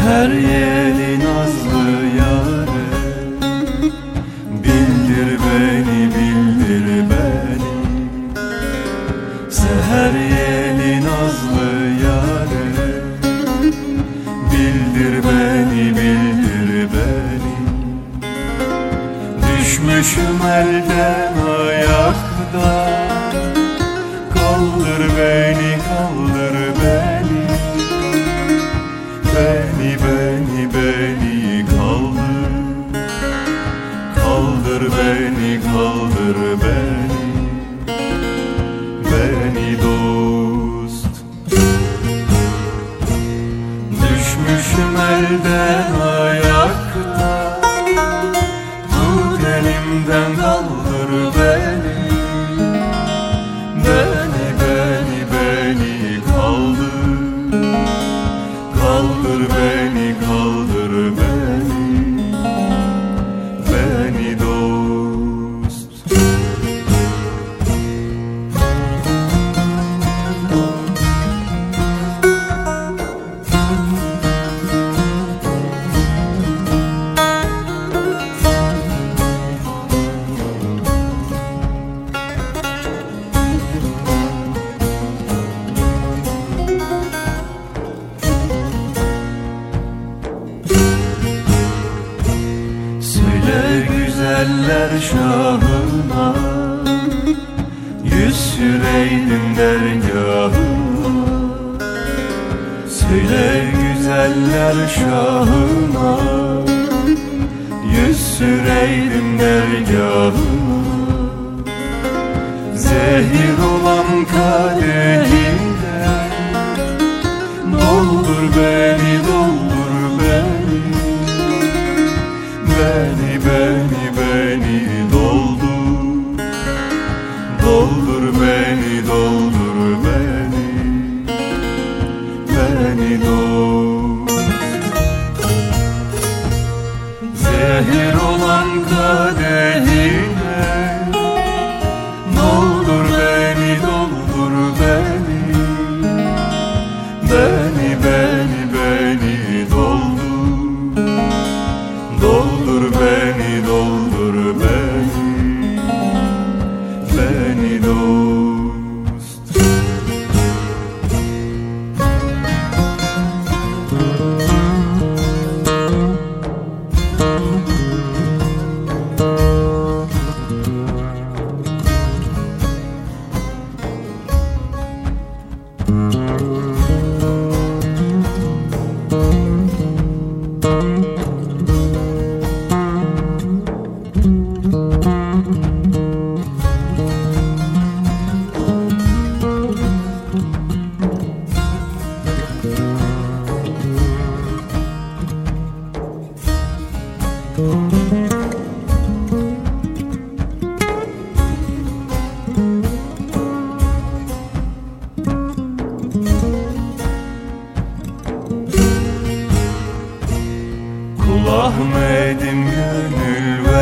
Seher yeli nazlı yâre. Bildir beni, bildir beni. Seher yeli nazlı yâre. Bildir beni, bildir beni. Düşmüşüm elden ayakta Kaldır beni, kaldır beni. Beni dost. Düşmüşüm elden ayakta. Tut elimden kaldır beni. Beni, beni, beni kaldır. Kaldır beni, Söyle güzeller şahına Yüz süreydim dergahına. Söyle güzeller şahına Yüz süreydim dergahına. Zehir olan kadehine Doldur beni,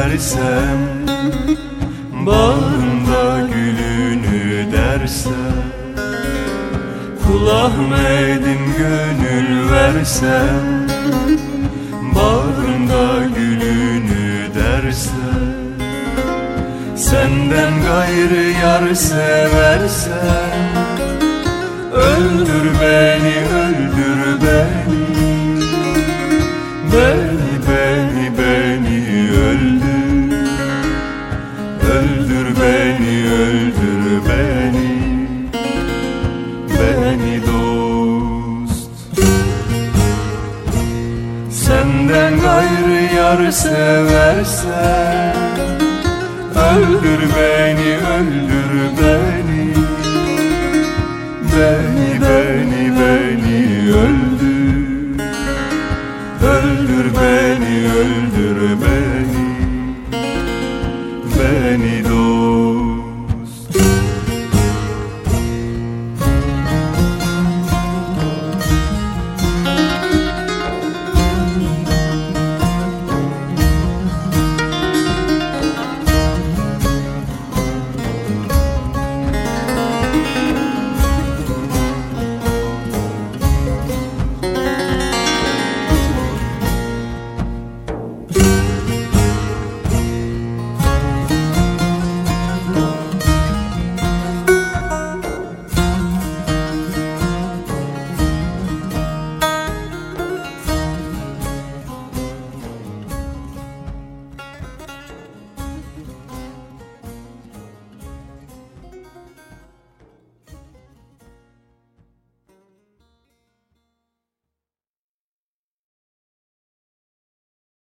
gönül versem Bağında gülünü dersem Kul Ahmet'im gönül versem Bağında gülünü dersem Senden gayrı yar seversen Öldür beni, yar seversen Öldür beni, öldür beni. Beni, beni, beni öldür. Öldür beni, öldür beni. Beni